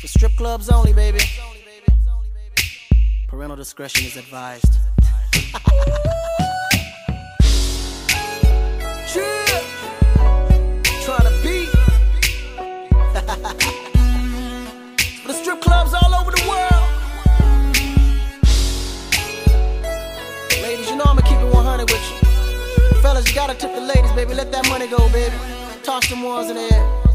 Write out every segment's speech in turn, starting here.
For strip clubs only, baby. Parental discretion is advised. Trying to beat. For the strip clubs all over the world. Ladies, you know I'ma keep it 100 with you. Fellas, you gotta tip the ladies, baby. Let that money go, baby. Toss them ones in the air.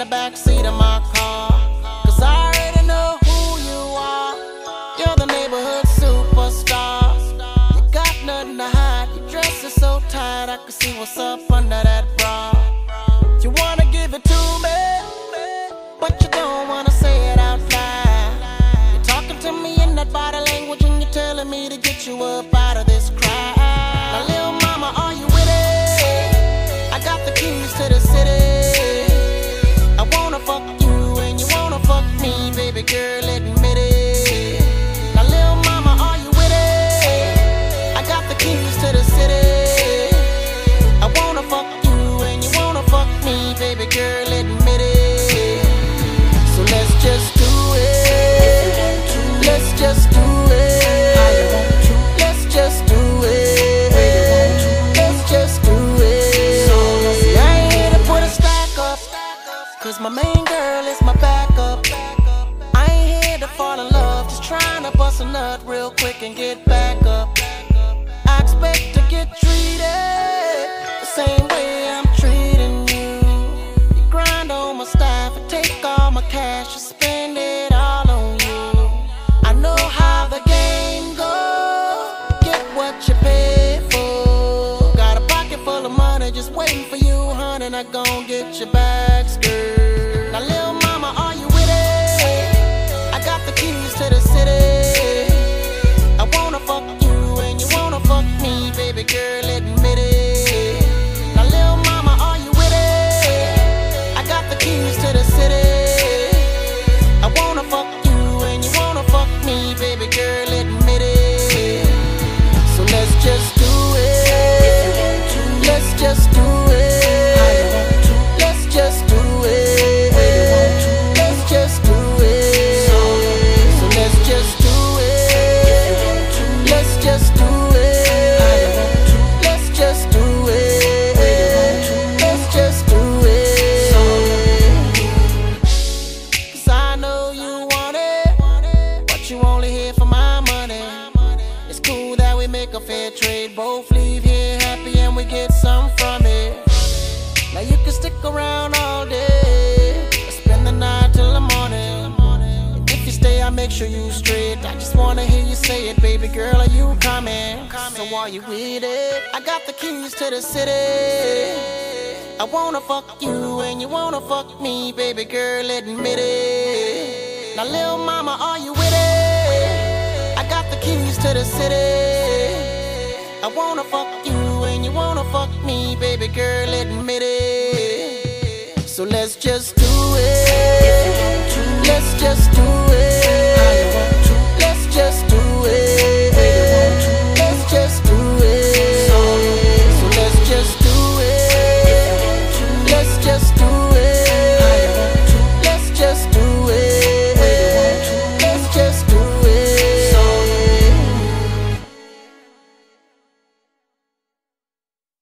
In the backseat of my car. Cause I already know who you are. You're the neighborhood superstar. You got nothing to hide. Your dress is so tight, I can see what's up under that bra. You wanna give it to me, but you don't wanna say it out loud. You're talking to me in that body language, and you're telling me to get you up out of this baby girl, admit it. So let's just do it. Let's just do it. Let's just do it. Let's just do it. I ain't here to put a stack up. Cause my main girl is my backup. I ain't here to fall in love, just trying to bust a nut real quick and get back up. I expect to get treated the same way staff and take all my cash and spend it all on you. I know how the game goes. Get what you pay for. Got a pocket full of money just waiting for you, honey. Not gon' get your back skirt. Now, little mama, are you with it? I got the keys to the city. I wanna fuck you and you wanna fuck me, baby girl, trade, both leave here happy and we get some from it. Now you can stick around all day, spend the night till the morning. If you stay, I make sure you straight. I just wanna hear you say it, baby girl. Are you coming? So are you with it? I got the keys to the city. I wanna fuck you and you wanna fuck me, baby girl. Admit it. Now, little mama, are you with it? I got the keys to the city. I wanna fuck you and you wanna fuck me, baby girl, admit it. So let's just do it. Let's just do it.